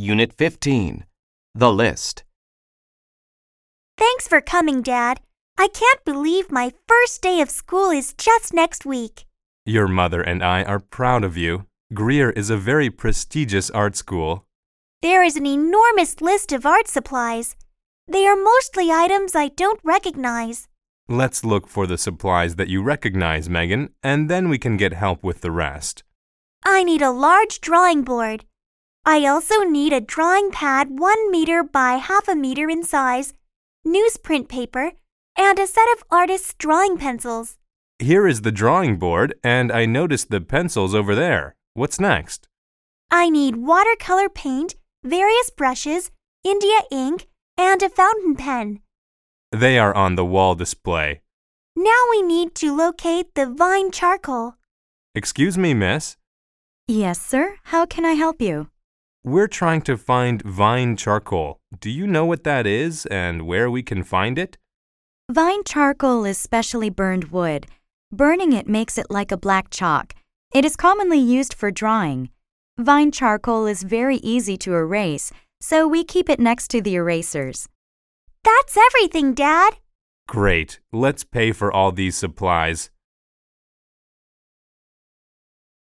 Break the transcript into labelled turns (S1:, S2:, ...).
S1: Unit 15. The List.
S2: Thanks for coming, Dad. I can't believe my first day of school is just next week.
S3: Your mother and I are proud of you. Greer is a very prestigious art school.
S2: There is an enormous list of art supplies. They are mostly items I don't recognize.
S3: Let's look for the supplies that you recognize, Megan, and then we can get help with the rest.
S2: I need a large drawing board. I also need a drawing pad one meter by half a meter in size, newsprint paper, and a set of artist's drawing pencils.
S3: Here is the drawing board, and I noticed the pencils over there. What's next?
S2: I need watercolor paint, various brushes, India ink, and a fountain pen.
S3: They are on the wall display.
S2: Now we need to locate the vine charcoal.
S3: Excuse me, miss.
S4: Yes, sir. How can I help you?
S3: We're trying to find vine charcoal. Do you know what that is and where we can find it?
S4: Vine charcoal is specially burned wood. Burning it makes it like a black chalk. It is commonly used for drawing. Vine charcoal is very easy to erase, so we keep it next to the erasers.
S2: That's everything, Dad.
S3: Great. Let's pay for all these supplies.